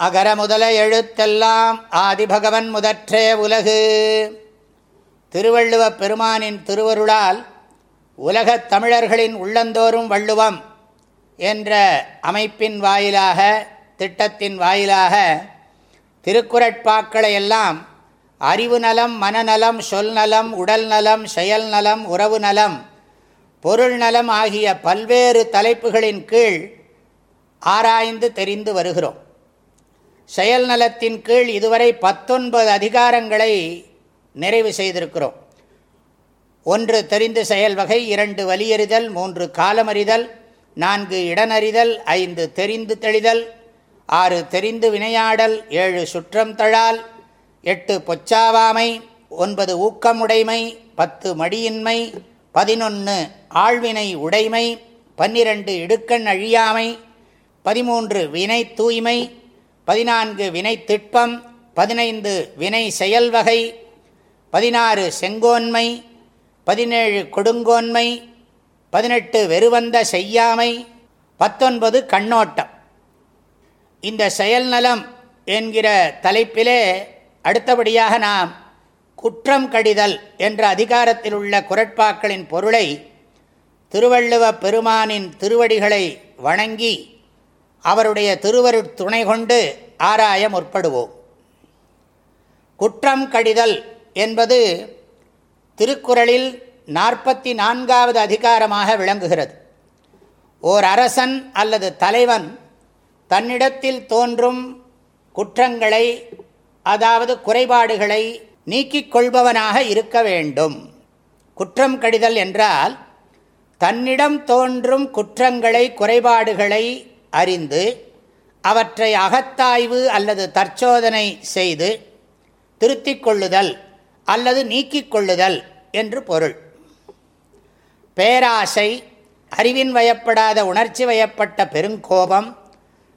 அகர முதல எழுத்தெல்லாம் ஆதிபகவன் முதற்றே உலகு. திருவள்ளுவப் பெருமானின் திருவருளால் உலகத் தமிழர்களின் உள்ளந்தோறும் வள்ளுவம் என்ற அமைப்பின் வாயிலாக திட்டத்தின் வாயிலாக திருக்குறட்பாக்களை எல்லாம் அறிவு நலம் மனநலம் சொல் நலம் உடல் நலம் செயல் நலம் உறவு நலம் பொருள் நலம் ஆகிய பல்வேறு தலைப்புகளின் கீழ் ஆராய்ந்து தெரிந்து வருகிறோம். செயல் நலத்தின் கீழ் இதுவரை பத்தொன்பது அதிகாரங்களை நிறைவு செய்திருக்கிறோம். ஒன்று தெரிந்து செயல் வகை இரண்டு வலியறிதல் மூன்று காலமறிதல் நான்கு இடனறிதல் ஐந்து தெரிந்து தெளிதல் ஆறு தெரிந்து வினையாடல் ஏழு சுற்றம் தழால் எட்டு பொச்சாவாமை ஒன்பது ஊக்கமுடைமை பத்து மடியின்மை பதினொன்று ஆழ்வினை உடைமை பன்னிரண்டு இடுக்கண் அழியாமை பதிமூன்று வினை தூய்மை பதினான்கு வினை திட்பம் பதினைந்து வினை செயல்வகை பதினாறு செங்கோன்மை பதினேழு கொடுங்கோன்மை பதினெட்டு வெறுவந்த செய்யாமை பத்தொன்பது கண்ணோட்டம். இந்த செயல்நலம் என்கிற தலைப்பிலே அடுத்தபடியாக நாம் குற்றம் கடிதல் என்ற அதிகாரத்தில் உள்ள குரட்பாக்களின் பொருளை திருவள்ளுவ பெருமானின் திருவடிகளை வணங்கி அவருடைய திருவருட் துணை கொண்டு ஆராய முற்படுவோம். குற்றம் கடிதல் என்பது திருக்குறளில் நாற்பத்தி நான்காவது அதிகாரமாக விளங்குகிறது. ஓர் அரசன் அல்லது தலைவன் தன்னிடத்தில் தோன்றும் குற்றங்களை அதாவது குறைபாடுகளை நீக்கிக் கொள்பவனாக இருக்க வேண்டும். குற்றம் கடிதல் என்றால் தன்னிடம் தோன்றும் குற்றங்களை குறைபாடுகளை அறிந்து அவற்றை அகத்தாய்வு அல்லது தற்சோதனை செய்து திருத்திக் கொள்ளுதல் அல்லது நீக்கிக் கொள்ளுதல் என்று பொருள். பேராசை அறிவின் வயப்படாத உணர்ச்சி வயப்பட்ட பெருங்கோபம்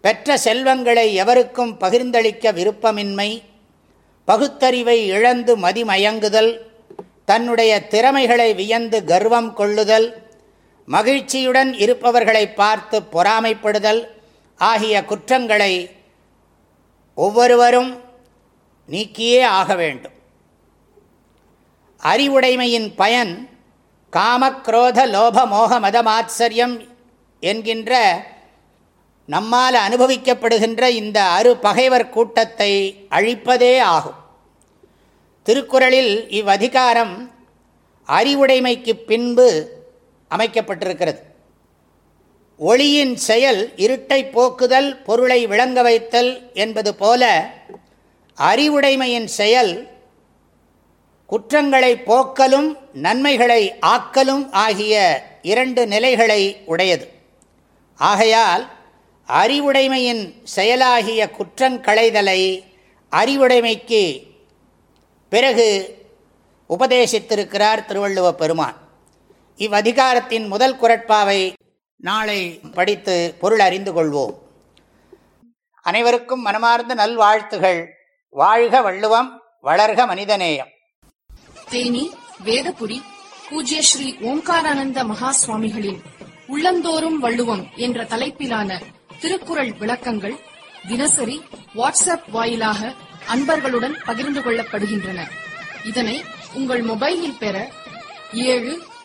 பெற்ற செல்வங்களை எவருக்கும் பகிர்ந்தளிக்க விருப்பமின்மை பகுத்தறிவை இழந்து மதிமயங்குதல் தன்னுடைய திறமைகளை வியந்து கர்வம் கொள்ளுதல் மகிழ்ச்சியுடன் இருப்பவர்களை பார்த்து பொறாமைப்படுதல் ஆகிய குற்றங்களை ஒவ்வொருவரும் நீக்கியே ஆக வேண்டும். அறிவுடைமையின் பயன் காமக்ரோத லோப மோக மதமாச்சரியம் என்கின்ற நம்மால் அனுபவிக்கப்படுகின்ற இந்த அரு பகைவர் கூட்டத்தை அழிப்பதே ஆகும். திருக்குறளில் இவ்வதிகாரம் அறிவுடைமைக்கு பின்பு அமைக்கப்பட்டிருக்கிறது. ஒளியின் செயல் இருட்டை போக்குதல் பொருளை விளங்க வைத்தல் என்பது போல அறிவுடைமையின் செயல் குற்றங்களை போக்கலும் நன்மைகளை ஆக்கலும் ஆகிய இரண்டு நிலைகளை உடையது. ஆகையால் அறிவுடைமையின் செயலாகிய குற்றங்களைதலை அறிவுடைமைக்கு பிறகு உபதேசித்திருக்கிறார் திருவள்ளுவ பெருமான். இவ்வதிகாரத்தின் முதல் குரட்பாவை நாளை படித்து பொருள் அறிந்து கொள்வோம். அனைவருக்கும் மனமார்ந்த நல்வாழ்த்துகள். வாழ்க வள்ளுவம் வளர்க மனிதநேயம். தேனி வேதபுரி பூஜ்ய ஸ்ரீ ஓம்காரானந்த மகா சுவாமிகளின் உள்ளந்தோறும் வள்ளுவம் என்ற தலைப்பிலான திருக்குறள் விளக்கங்கள் தினசரி வாட்ஸ்அப் வாயிலாக அன்பர்களுடன் பகிர்ந்து கொள்ளப்படுகின்றன. இதனை உங்கள் மொபைலில் பெற ஏழு